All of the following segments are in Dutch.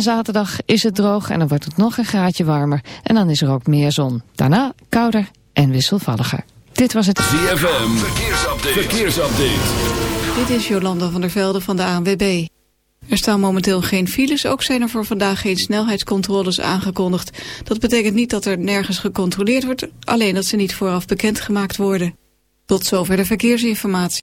En zaterdag is het droog en dan wordt het nog een graadje warmer. En dan is er ook meer zon. Daarna kouder en wisselvalliger. Dit was het ZFM. Verkeersupdate. Verkeersupdate. Dit is Jolanda van der Velde van de ANWB. Er staan momenteel geen files, ook zijn er voor vandaag geen snelheidscontroles aangekondigd. Dat betekent niet dat er nergens gecontroleerd wordt, alleen dat ze niet vooraf bekendgemaakt worden. Tot zover de verkeersinformatie.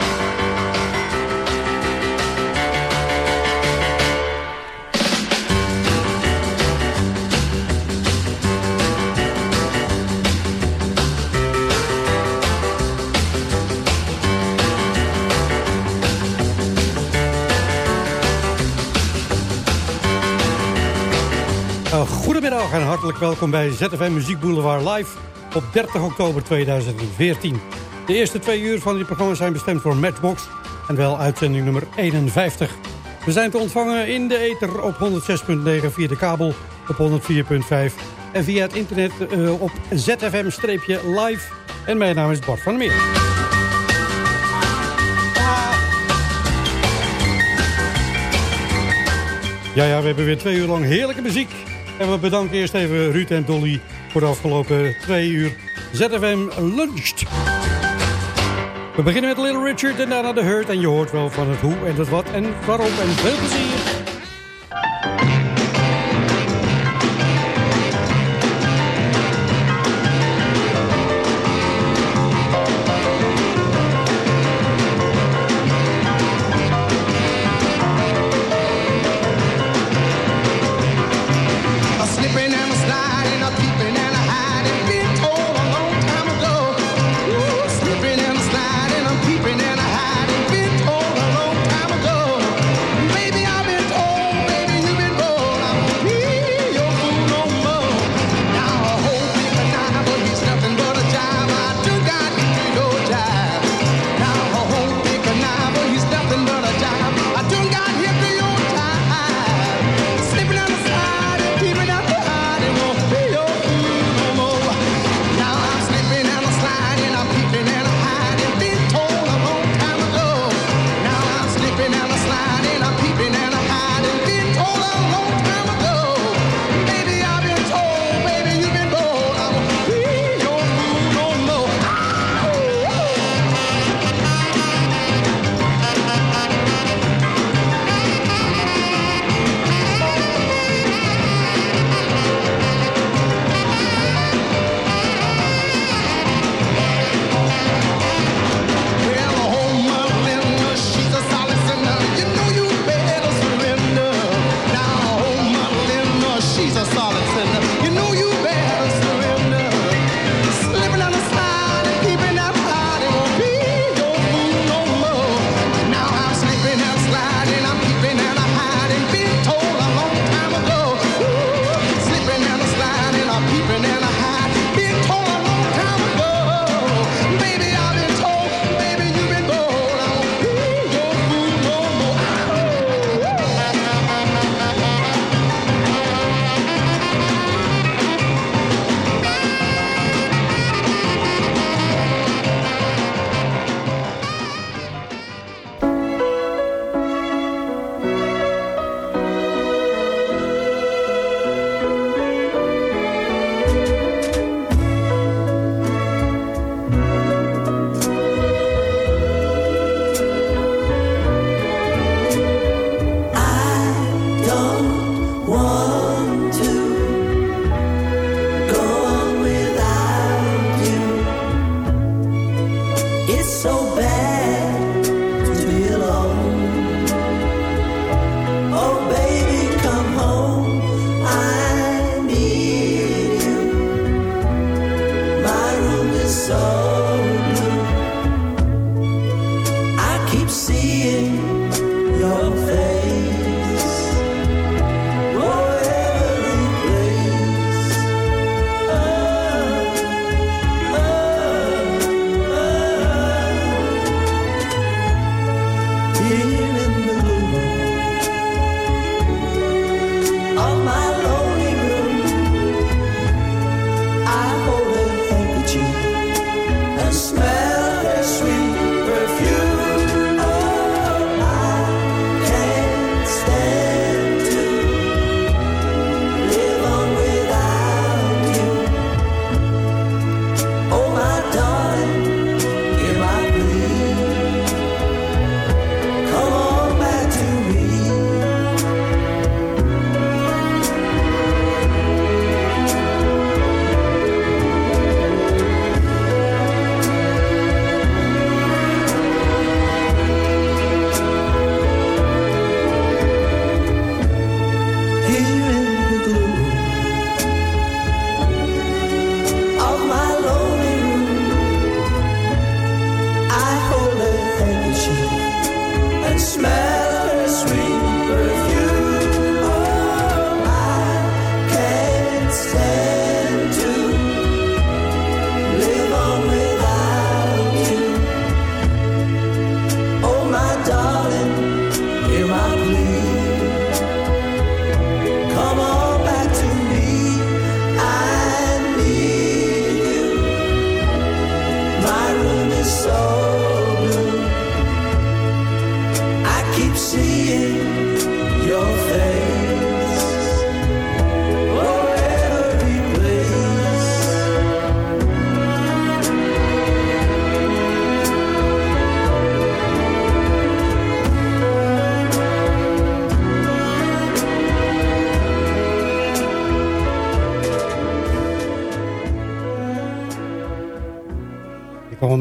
goedemiddag en hartelijk welkom bij ZFM Muziek Boulevard Live op 30 oktober 2014. De eerste twee uur van dit programma zijn bestemd voor Matchbox en wel uitzending nummer 51. We zijn te ontvangen in de ether op 106.9 via de kabel op 104.5 en via het internet uh, op ZFM-live. En mijn naam is Bart van der Meer. Ja, ja, we hebben weer twee uur lang heerlijke muziek. En we bedanken eerst even Ruud en Dolly voor de afgelopen twee uur ZFM Luncht. We beginnen met Little Richard en daarna de Hurt. En je hoort wel van het hoe en het wat en waarom. En veel plezier.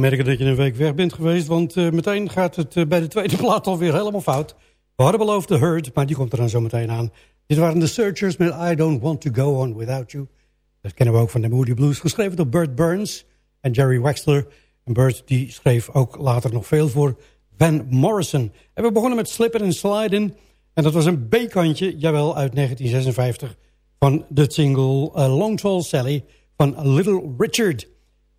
Merken dat je een week weg bent geweest, want uh, meteen gaat het uh, bij de tweede plaat alweer helemaal fout. We hadden beloofd The Hurt, maar die komt er dan zo meteen aan. Dit waren de Searchers met I Don't Want To Go On Without You. Dat kennen we ook van de Moody Blues, geschreven door Burt Burns en Jerry Wexler. En Burt die schreef ook later nog veel voor Van Morrison. En we begonnen met Slippin' and Slidin'. En dat was een B-kantje, jawel, uit 1956... van de single uh, Long Tall Sally van Little Richard...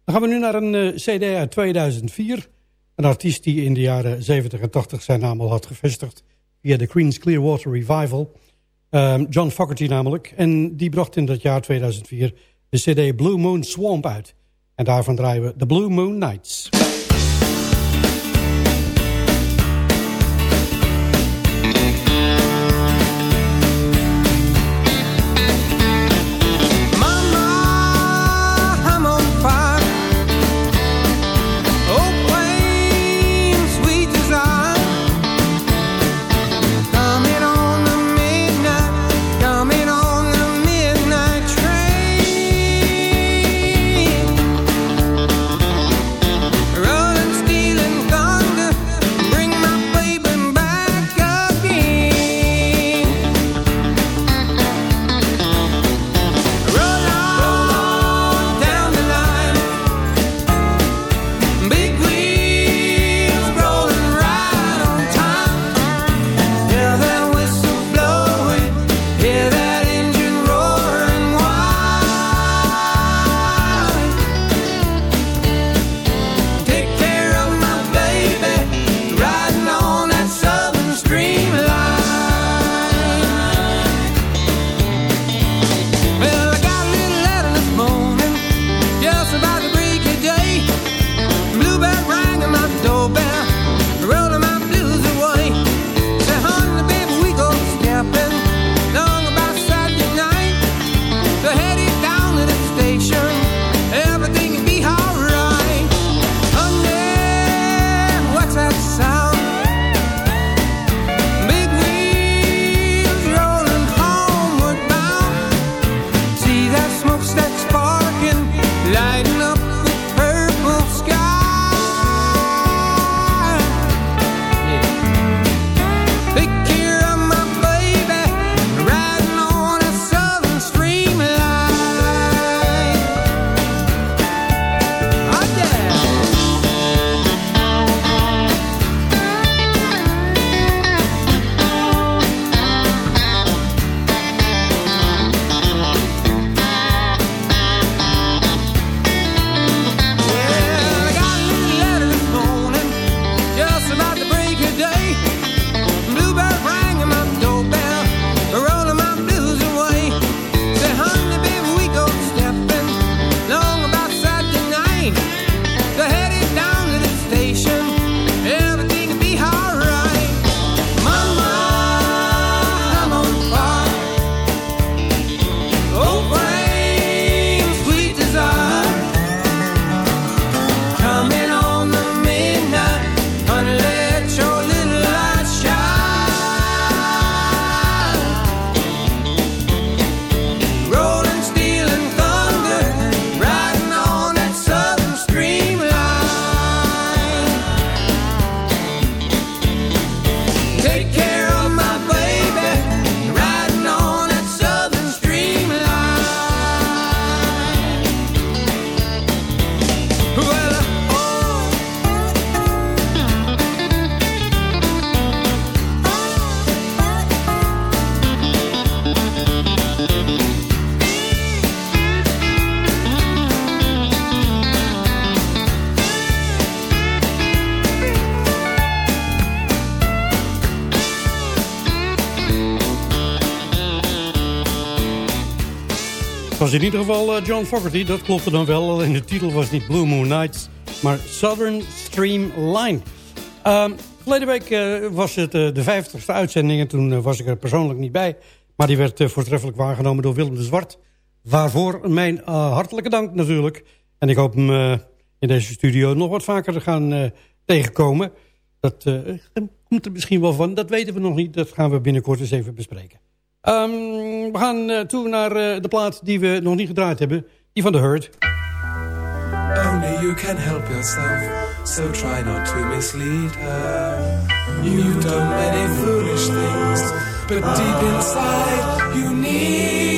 Dan gaan we nu naar een uh, cd uit 2004. Een artiest die in de jaren 70 en 80 zijn naam al had gevestigd... via de Queen's Clearwater Revival. Um, John Fogerty namelijk. En die bracht in dat jaar 2004 de cd Blue Moon Swamp uit. En daarvan draaien we The Blue Moon Nights. In ieder geval eh, John Fogerty, dat klopte dan wel. Alleen de titel was niet Blue Moon Nights, maar Southern Stream Line. Um, verleden week uh, was het de 50ste uitzending en toen was ik er persoonlijk niet bij. Maar die werd voortreffelijk waargenomen door Willem de Zwart. Waarvoor mijn hartelijke dank natuurlijk. En ik hoop hem in deze studio nog wat vaker te gaan tegenkomen. Dat komt er misschien wel van, dat weten we nog niet. Dat gaan we binnenkort eens even bespreken. Um, we gaan uh, toe naar uh, de plaat die we nog niet gedraaid hebben. Die van The Hurt. Only you can help yourself, so try not to mislead her. You've done many foolish things, but deep inside you need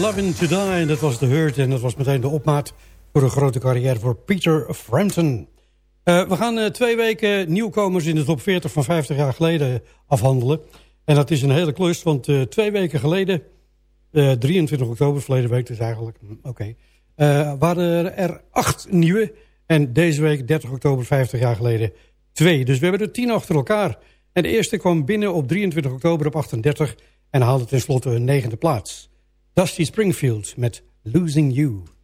loving to die. En dat was de Hurt. En dat was meteen de opmaat voor een grote carrière voor Peter Frampton. Uh, we gaan uh, twee weken nieuwkomers in de top 40 van 50 jaar geleden afhandelen. En dat is een hele klus, want uh, twee weken geleden, 23 oktober, verleden week dus eigenlijk, oké, okay, waren er acht nieuwe. En deze week, 30 oktober, 50 jaar geleden, twee. Dus we hebben er tien achter elkaar. En de eerste kwam binnen op 23 oktober op 38 en haalde tenslotte een negende plaats. Dusty Springfield met Losing You.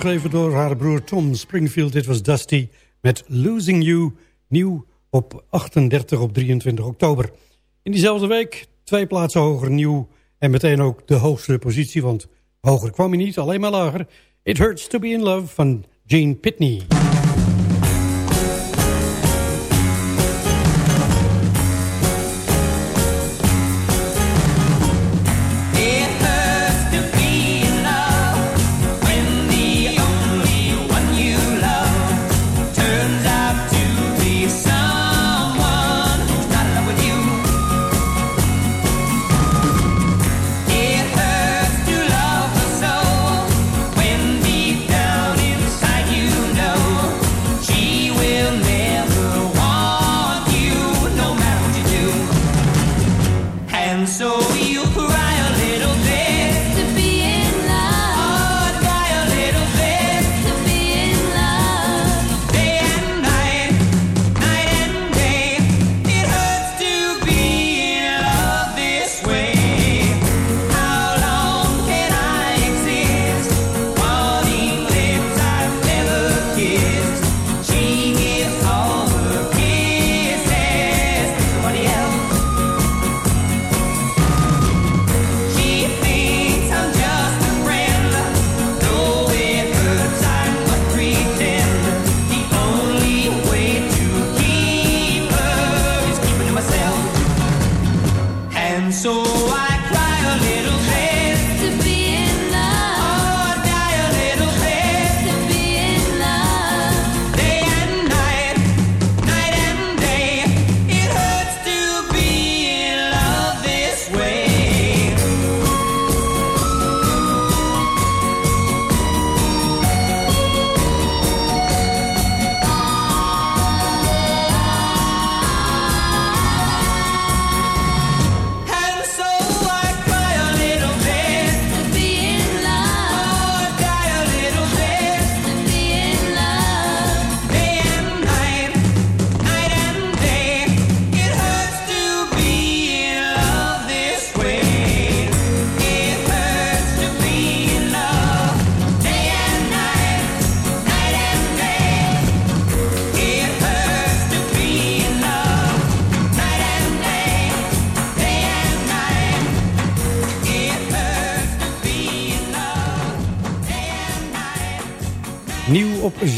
Geschreven door haar broer Tom Springfield. Dit was Dusty met Losing You, nieuw op 38 op 23 oktober. In diezelfde week twee plaatsen hoger nieuw en meteen ook de hoogste positie, want hoger kwam hij niet, alleen maar lager. It Hurts to Be in Love van Gene Pitney.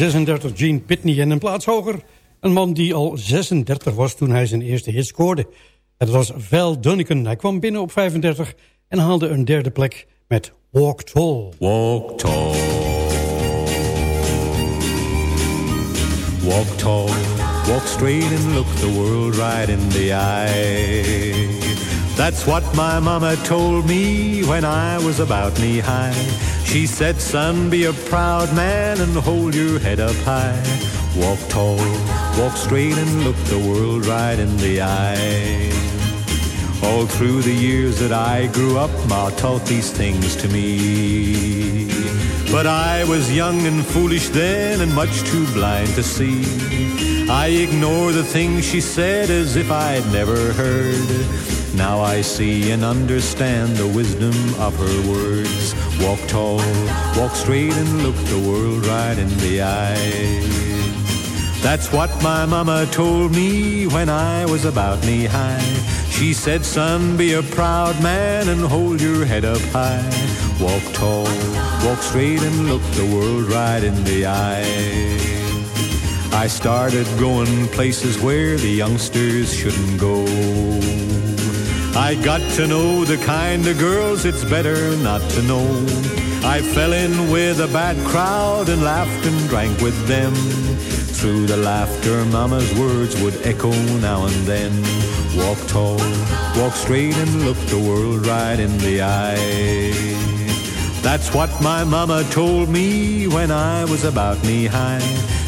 36 Gene Pitney en een plaats hoger. Een man die al 36 was toen hij zijn eerste hit scoorde. Het was Val Dunnigan. Hij kwam binnen op 35 en haalde een derde plek met Walk Tall. Walk tall. Walk tall, walk straight and look the world right in the eye. That's what my mama told me when I was about knee high. She said, son, be a proud man and hold your head up high. Walk tall, walk straight and look the world right in the eye. All through the years that I grew up, Ma taught these things to me. But I was young and foolish then and much too blind to see. I ignored the things she said as if I'd never heard. Now I see and understand the wisdom of her words. Walk tall, walk straight and look the world right in the eye. That's what my mama told me when I was about knee high. She said, son, be a proud man and hold your head up high. Walk tall, walk straight and look the world right in the eye. I started going places where the youngsters shouldn't go. I got to know the kind of girls it's better not to know. I fell in with a bad crowd and laughed and drank with them. Through the laughter, Mama's words would echo now and then. Walk tall, walk straight and look the world right in the eye. That's what my mama told me when I was about knee high.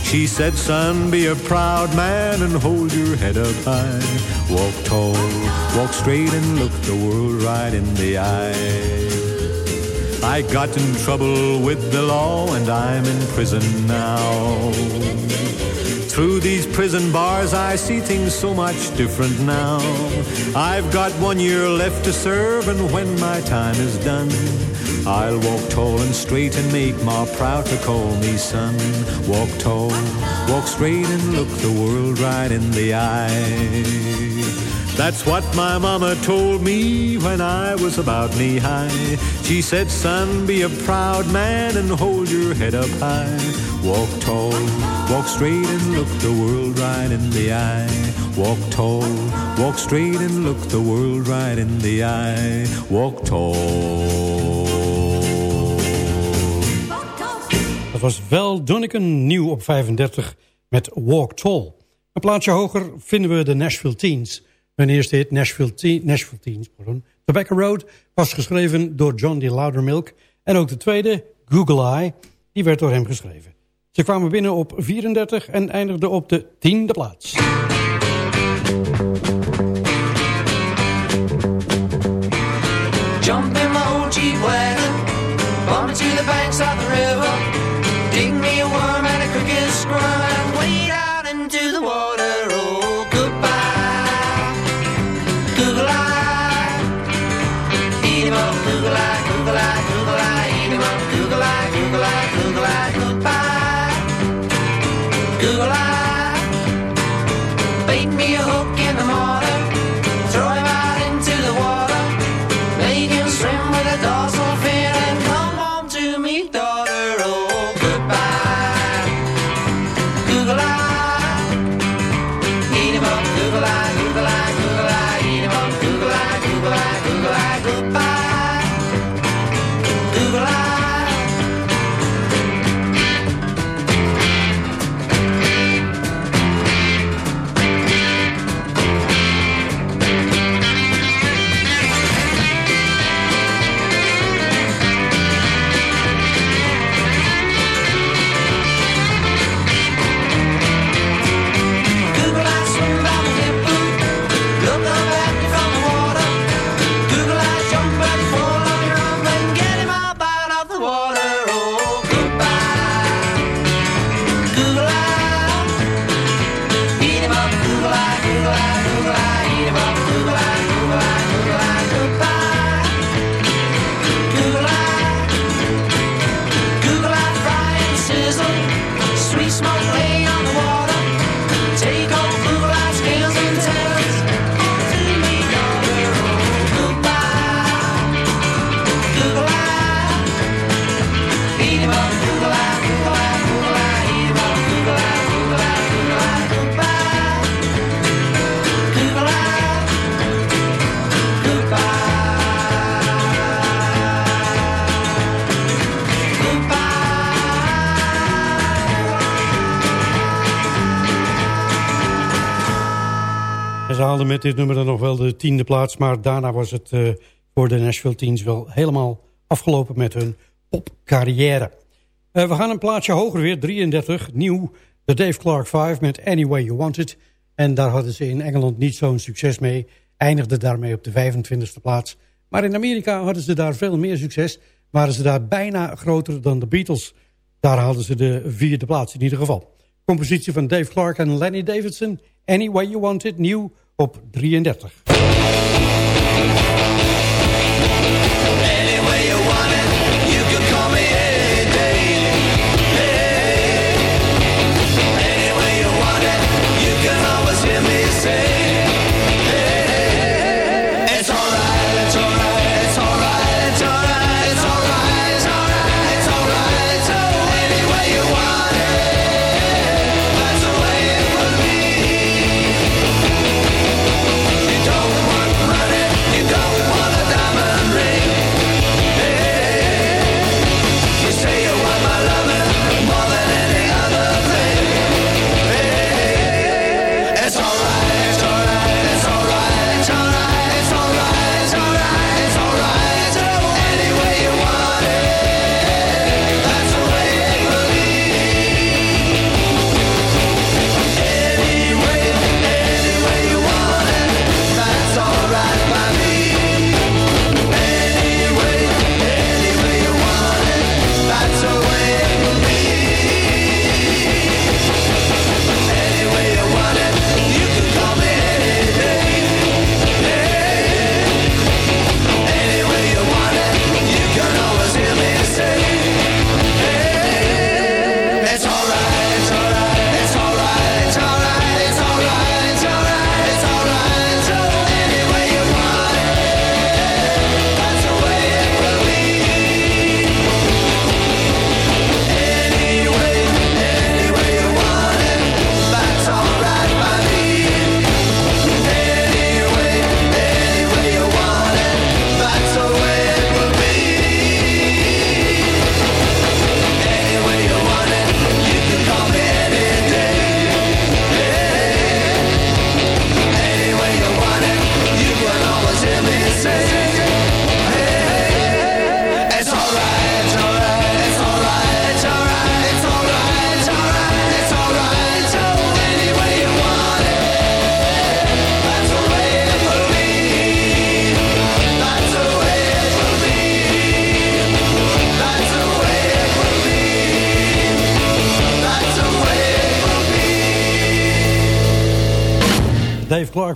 She said, son, be a proud man and hold your head up high. Walk tall, walk straight and look the world right in the eye. I got in trouble with the law and I'm in prison now. Through these prison bars, I see things so much different now. I've got one year left to serve, and when my time is done, I'll walk tall and straight and make Ma proud to call me son. Walk tall, walk straight and look the world right in the eye. That's what my mama told me when I was about knee high. She said, son, be a proud man and hold your head up high. Walk tall, walk straight and look the world right in the eye. Walk tall, walk straight and look the world right in the eye. Walk tall. Was wel Donican, nieuw op 35 met Walk Tall. Een plaatsje hoger vinden we de Nashville Teens. Hun eerste hit, Nashville, Nashville Teens, pardon. Tobacco Road was geschreven door John D. Loudermilk. En ook de tweede, Google Eye, die werd door hem geschreven. Ze kwamen binnen op 34 en eindigden op de tiende plaats. Met dit nummer dan nog wel de tiende plaats... maar daarna was het eh, voor de Nashville Teens wel helemaal afgelopen met hun popcarrière. Eh, we gaan een plaatsje hoger weer, 33, nieuw. De Dave Clark 5 met Any Way You Want It. En daar hadden ze in Engeland niet zo'n succes mee. Eindigde daarmee op de 25e plaats. Maar in Amerika hadden ze daar veel meer succes. Waren ze daar bijna groter dan de Beatles. Daar haalden ze de vierde plaats in ieder geval. Compositie van Dave Clark en Lenny Davidson. Any Way You Want It, nieuw op 33.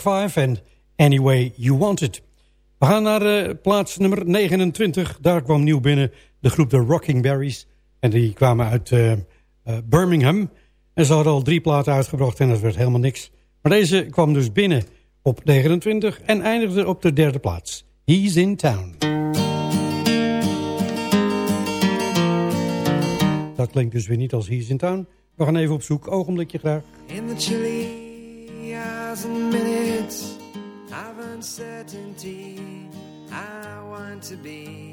5 en Anyway You Want It. We gaan naar uh, plaats nummer 29. Daar kwam nieuw binnen de groep de Rocking Berries. En die kwamen uit uh, uh, Birmingham. En ze hadden al drie platen uitgebracht en dat werd helemaal niks. Maar deze kwam dus binnen op 29 en eindigde op de derde plaats. He's in Town. Dat klinkt dus weer niet als He's in Town. We gaan even op zoek. Ogenblikje graag. In the chilly hours and minutes of uncertainty, I want to be.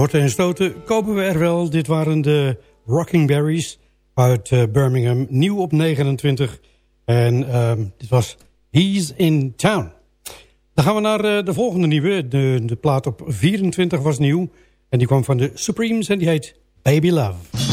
Horten en stoten kopen we er wel. Dit waren de Rocking Berries uit eh, Birmingham. Nieuw op 29. En ehm, dit was He's in Town. Dan gaan we naar eh, de volgende nieuwe. De, de plaat op 24 was nieuw. En die kwam van de Supremes en die heet Baby Love.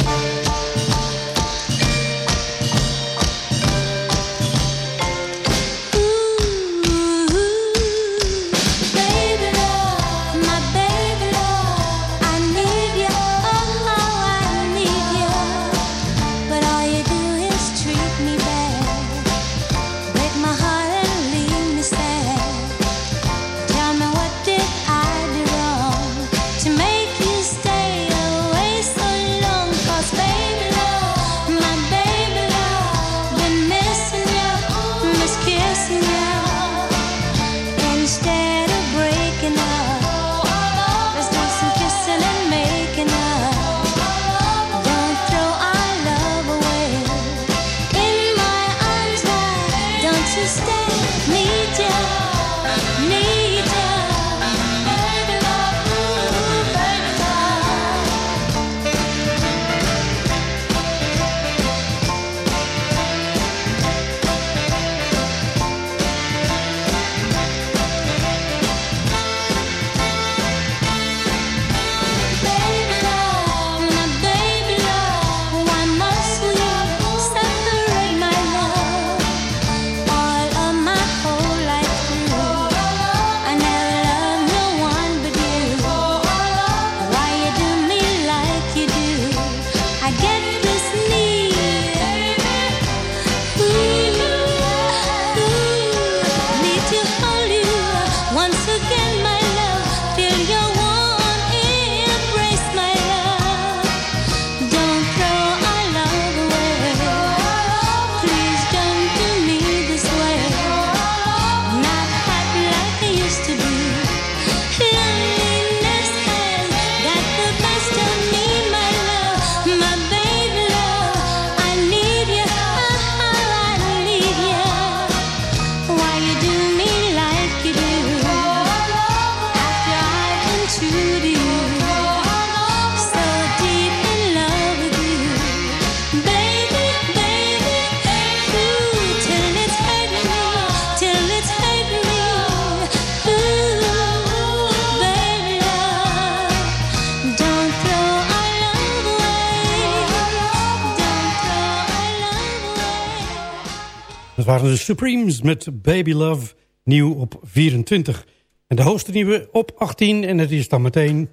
de Supremes met Baby Love, nieuw op 24. En de hoogste nieuwe op 18 en het is dan meteen...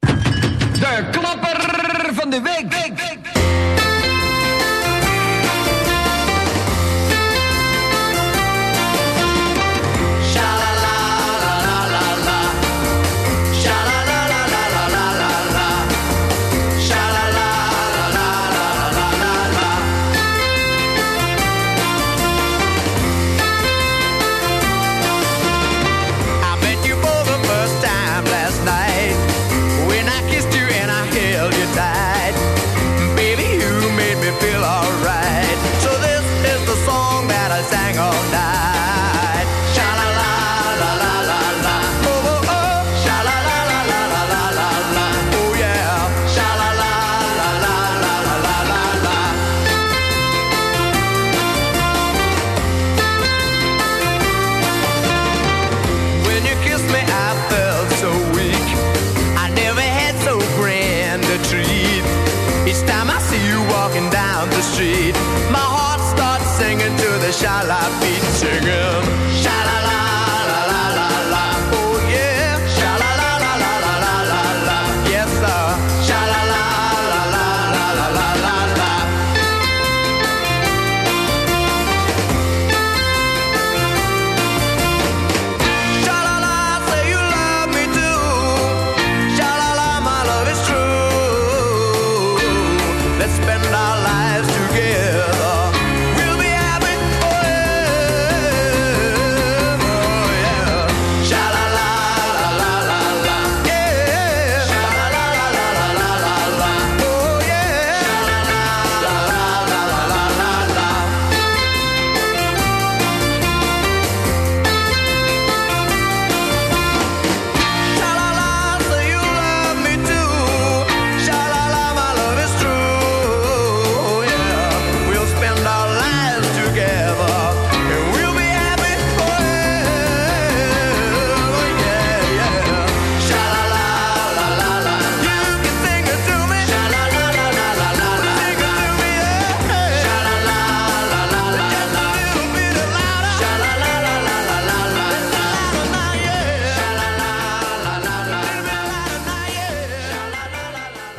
De klapper van de week. singing.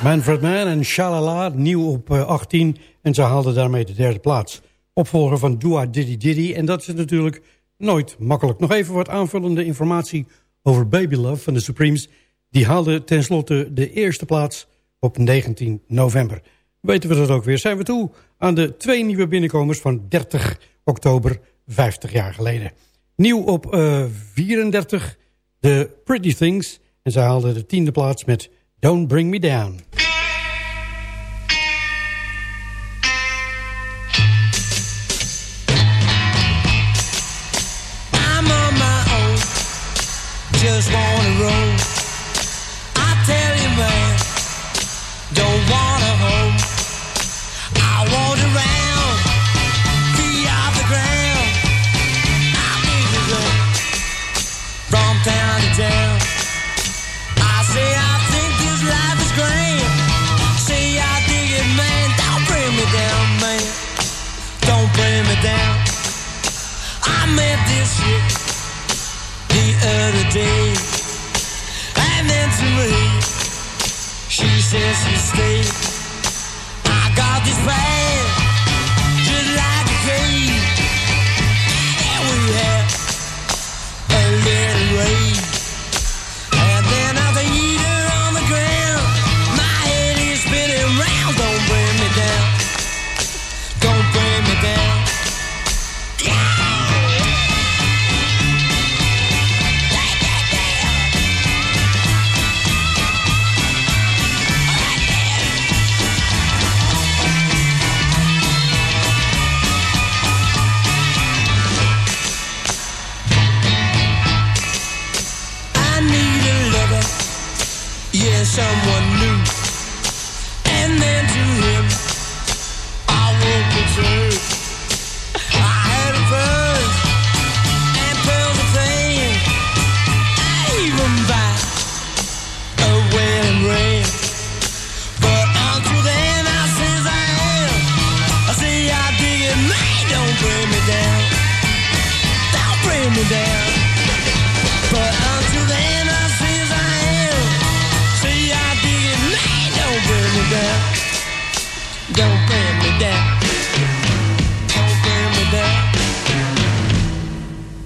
Manfred Mann en Shalala, nieuw op eh, 18. En ze haalden daarmee de derde plaats. Opvolger van Dua Diddy Diddy. En dat is natuurlijk nooit makkelijk. Nog even wat aanvullende informatie over Baby Love van de Supremes. Die haalde tenslotte de eerste plaats op 19 november. Weten we dat ook weer. Zijn we toe aan de twee nieuwe binnenkomers van 30 oktober 50 jaar geleden. Nieuw op eh, 34, de Pretty Things. En zij haalden de tiende plaats met Don't Bring Me Down. just wanna roll. Texas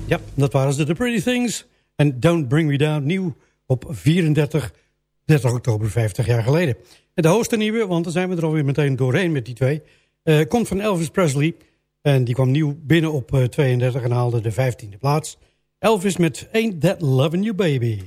Ja, dat waren ze, The Pretty Things. En Don't Bring Me Down, nieuw op 34, 30 oktober, 50 jaar geleden. En de hoogste nieuwe, want dan zijn we er alweer meteen doorheen met die twee... Eh, komt van Elvis Presley... En die kwam nieuw binnen op eh, 32 en haalde de 15e plaats. Elvis met Ain't That Lovin' You Baby.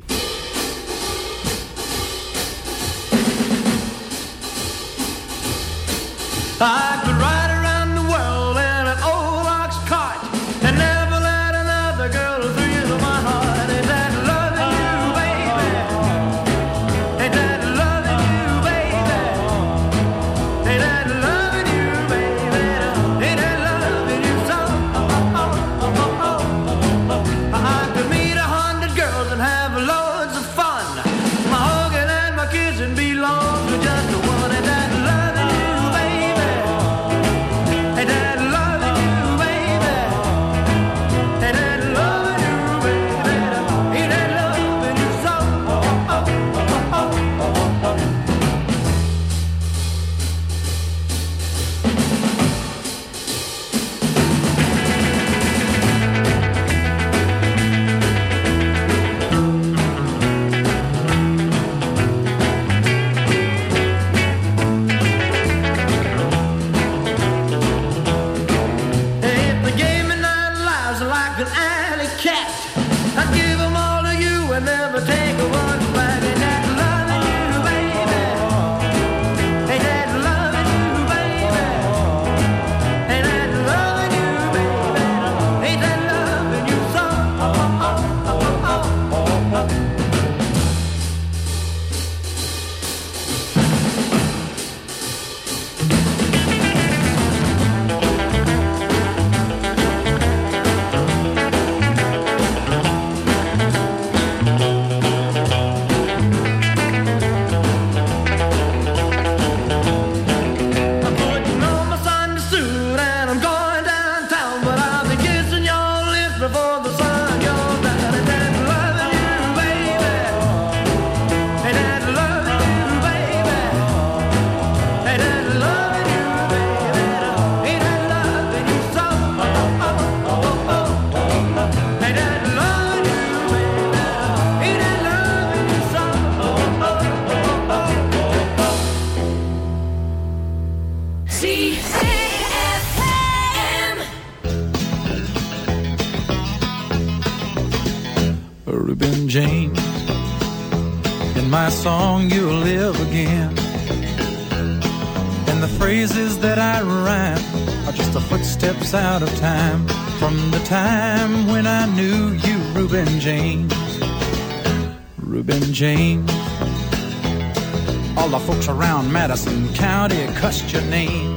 Madison County cussed your name.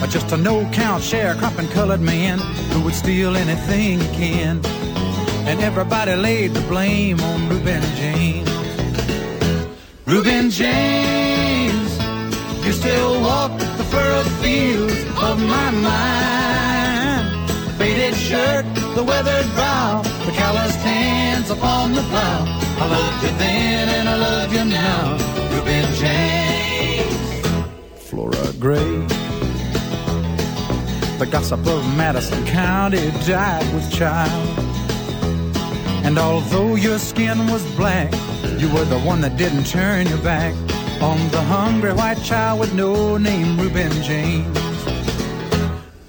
But just a no-count sharecropping colored man who would steal anything he can. And everybody laid the blame on Reuben James. Reuben James, you still walk the furrowed fields of my mind. Faded shirt, the weathered brow, the calloused hands upon the plow. I loved you then and I love you now. Reuben James, Flora Gray. The gossip of Madison County died with child. And although your skin was black, you were the one that didn't turn your back on the hungry white child with no name, Reuben James.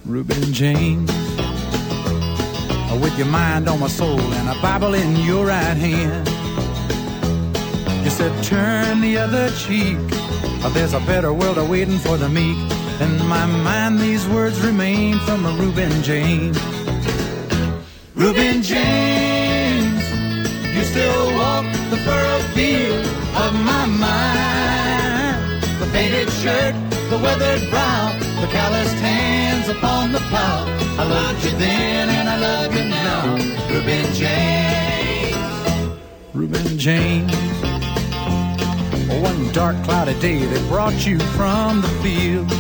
Reuben James. With your mind on my soul and a Bible in your right hand. Said, turn the other cheek. There's a better world awaiting for the meek. In my mind, these words remain from a Reuben James. Reuben James, you still walk the furrowed field of my mind. The faded shirt, the weathered brow, the calloused hands upon the plow. I loved you then and I love you now. Reuben James. Reuben James. One dark cloudy day they brought you from the field.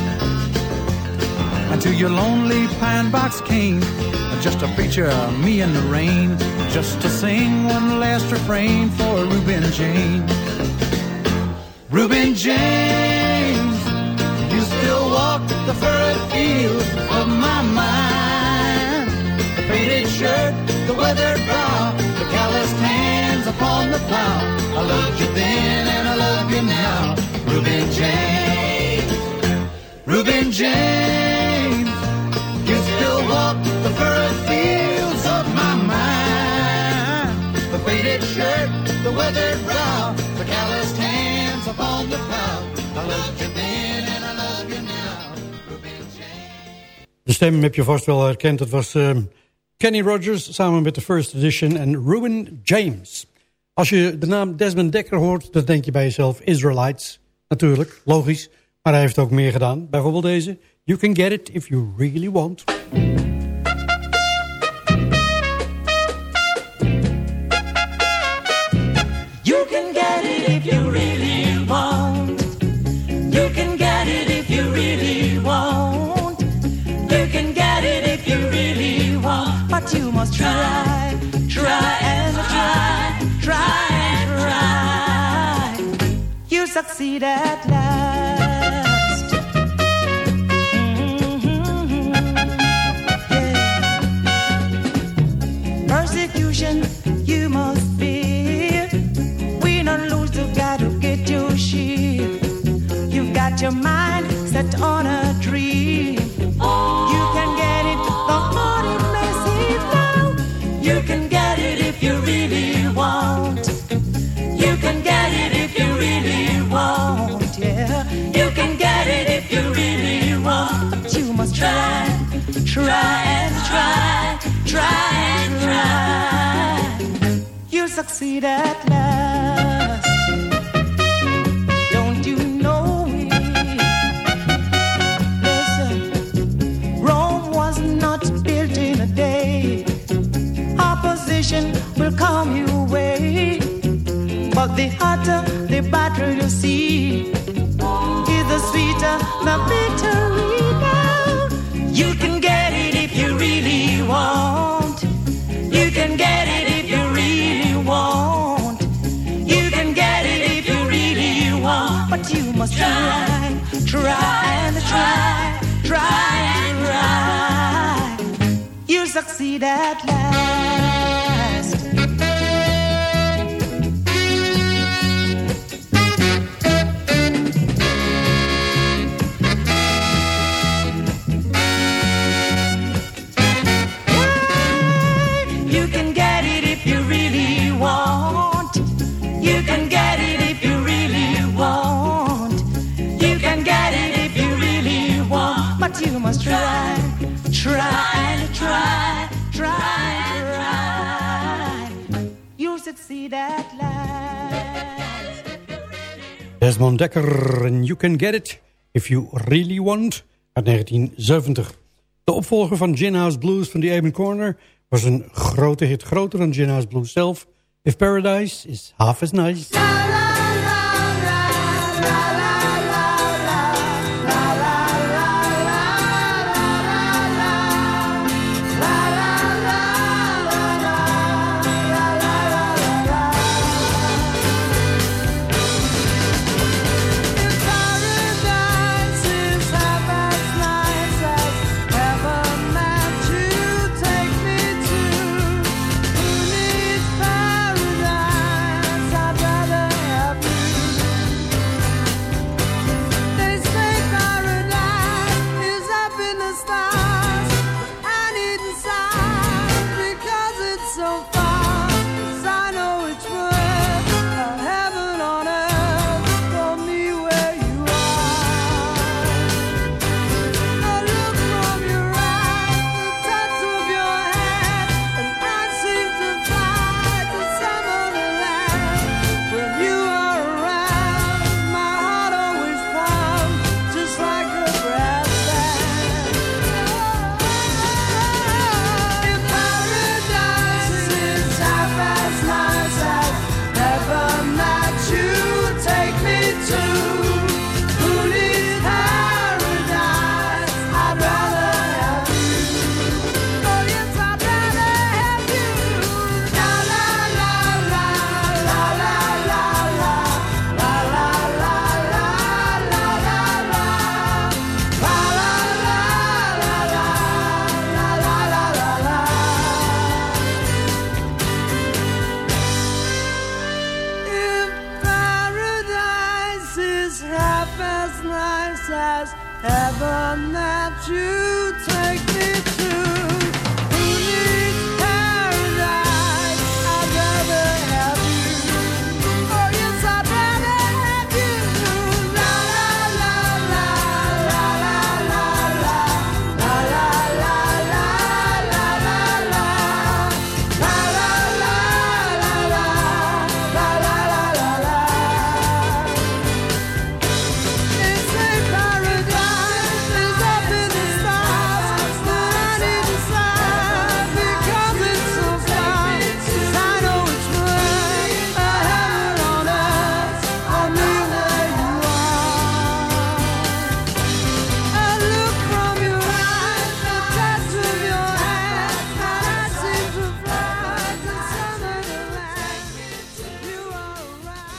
Until your lonely pine box came just a picture of me in the rain just to sing one last refrain for Reuben James. Reuben James you still walk the furrowed field of my mind. The faded shirt, the weathered brow, the calloused hands upon the plow. I loved you then you now. Reuben James, Reuben James, you still walk the furrowed fields of my mind. The faded shirt, the weathered brow, the calloused hands upon the plow. I loved you then and I love you now. De stem heb je vast wel herkend. Het was ehm, Kenny Rogers samen met de First Edition en Ruben James. Als je de naam Desmond Dekker hoort, dan denk je bij jezelf Israelites. Natuurlijk, logisch. Maar hij heeft ook meer gedaan. Bijvoorbeeld deze. You can get it if you really want. You can get it if you really want. You can get it if you really want. You can get it if you really want. But you must try, succeed at last. Mhm. Yeah. Persecution you must fear. don't lose, you gotta get your share. You've got your mind set on a try, and try. You'll succeed at last. Don't you know it? Listen, Rome was not built in a day. Opposition will come your way. But the hotter the battle you see, Desmond Dekker en You Can Get It If You Really Want uit 1970. De opvolger van Gin House Blues van The Aben Corner was een grote hit, groter dan Gin House Blues zelf. If Paradise is Half As Nice.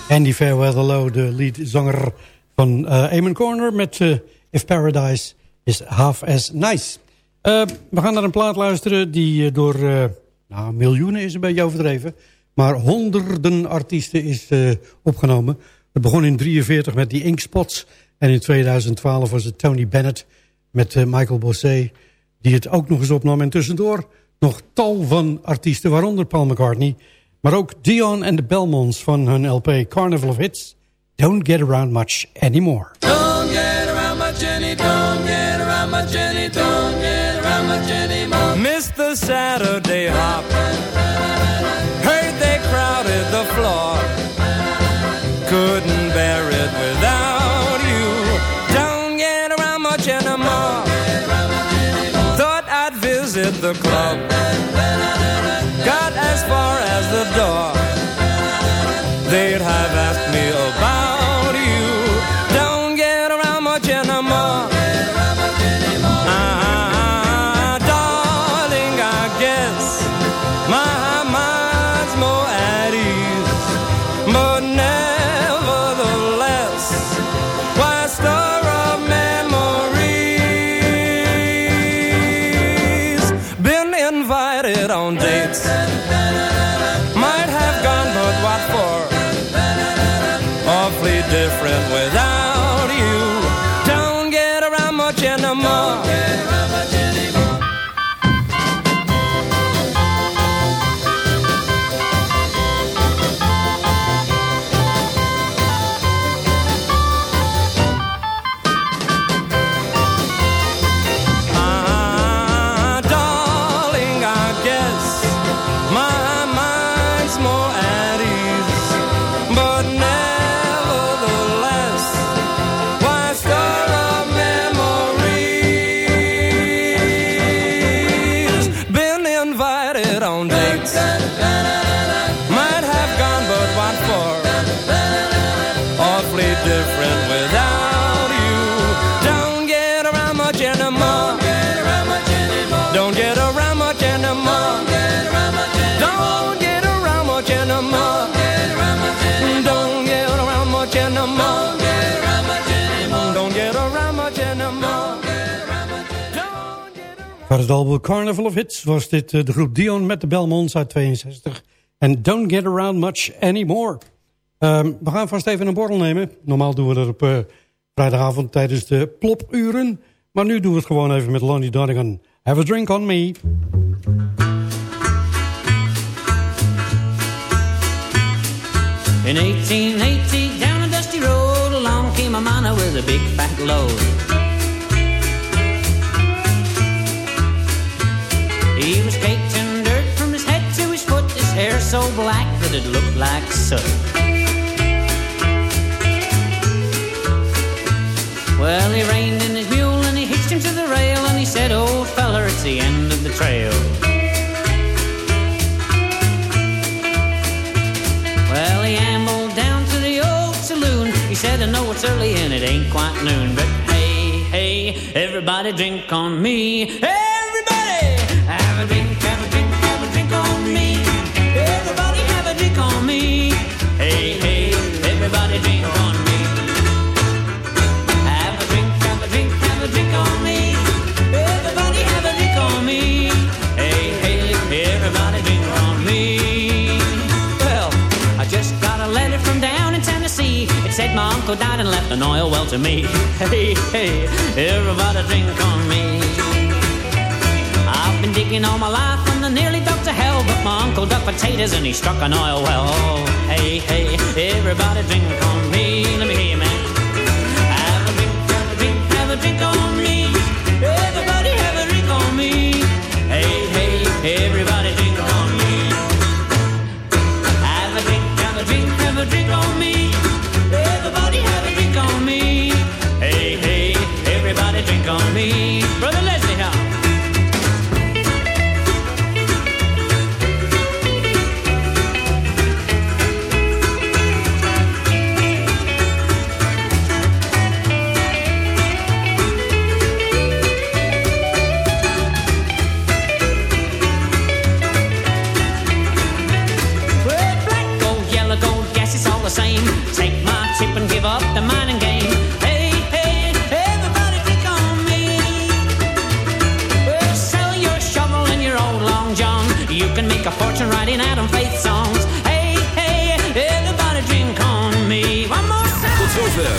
Andy Fairweather de leadzanger van eh Eamon Corner met eh, If Paradise is Half as Nice. Eh, we gaan naar een plaat luisteren die door nou, miljoenen is een beetje overdreven, maar honderden artiesten is opgenomen. Het begon in 43 met die Ink Spots en in 2012 was het Tony Bennett met Michael Bossé die het ook nog eens opnam. En tussendoor nog tal van artiesten, waaronder Paul McCartney... maar ook Dion en de Belmonts van hun LP Carnival of Hits... Don't Get Around Much Anymore. Don't get around much any, don't get around much any, don't get around much anymore. Missed the Saturday hop. Heard they crowded the floor. Couldn't bear it without you. Don't get around much anymore. Thought I'd visit the club. The door. They'd have asked het album Carnival of Hits was dit eh, de groep Dion met de Belmonts uit 62. En Don't Get Around Much Anymore. Ehm, we gaan vast even een borrel nemen. Normaal doen we dat op eh, vrijdagavond tijdens de plopuren. Maar nu doen we het gewoon even met Lonnie Donegan. Have a drink on me. In 1880, down a dusty road, along came a miner with a big fat load. He was caked in dirt from his head to his foot, his hair so black that it looked like soot. Well, he reined in his mule and he hitched him to the rail and he said, Old feller, it's the end of the trail. Well, he ambled down to the old saloon. He said, I know it's early and it ain't quite noon, but hey, hey, everybody drink on me. Everybody, died and left an oil well to me. Hey, hey, everybody drink on me. Digging all my life and I nearly dug to hell, but my uncle dug potatoes and he struck an oil well. Oh, hey, hey, everybody drink on me. Let me hear you, man. Have a drink, have a drink, have a drink on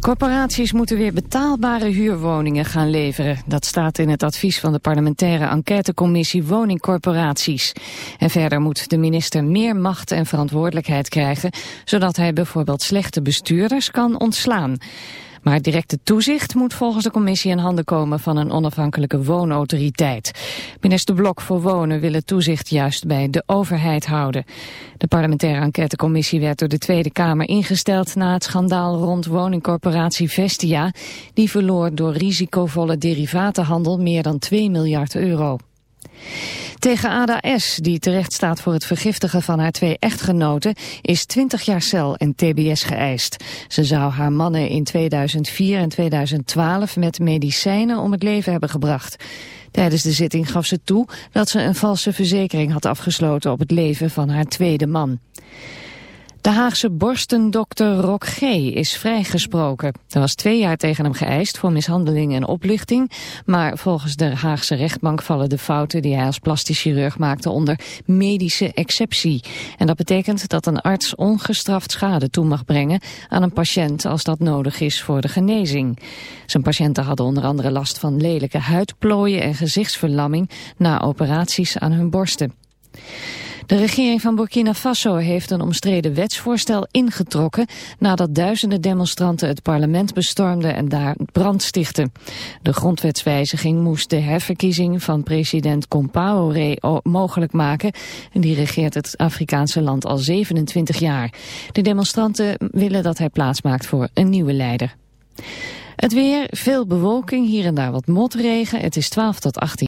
Corporaties moeten weer betaalbare huurwoningen gaan leveren. Dat staat in het advies van de parlementaire enquêtecommissie Woningcorporaties. En verder moet de minister meer macht en verantwoordelijkheid krijgen... zodat hij bijvoorbeeld slechte bestuurders kan ontslaan. Maar directe toezicht moet volgens de commissie in handen komen van een onafhankelijke woonautoriteit. Minister Blok voor Wonen wil het toezicht juist bij de overheid houden. De parlementaire enquêtecommissie werd door de Tweede Kamer ingesteld na het schandaal rond woningcorporatie Vestia. Die verloor door risicovolle derivatenhandel meer dan 2 miljard euro. Tegen Ada S., die terecht staat voor het vergiftigen van haar twee echtgenoten, is 20 jaar cel en tbs geëist. Ze zou haar mannen in 2004 en 2012 met medicijnen om het leven hebben gebracht. Tijdens de zitting gaf ze toe dat ze een valse verzekering had afgesloten op het leven van haar tweede man. De Haagse borstendokter Rock G. is vrijgesproken. Er was twee jaar tegen hem geëist voor mishandeling en oplichting. Maar volgens de Haagse rechtbank vallen de fouten die hij als plastisch chirurg maakte onder medische exceptie. En dat betekent dat een arts ongestraft schade toe mag brengen aan een patiënt als dat nodig is voor de genezing. Zijn patiënten hadden onder andere last van lelijke huidplooien en gezichtsverlamming na operaties aan hun borsten. De regering van Burkina Faso heeft een omstreden wetsvoorstel ingetrokken nadat duizenden demonstranten het parlement bestormden en daar brand stichtten. De grondwetswijziging moest de herverkiezing van president Compaoré mogelijk maken. En die regeert het Afrikaanse land al 27 jaar. De demonstranten willen dat hij plaatsmaakt voor een nieuwe leider. Het weer, veel bewolking, hier en daar wat motregen. Het is 12 tot 18.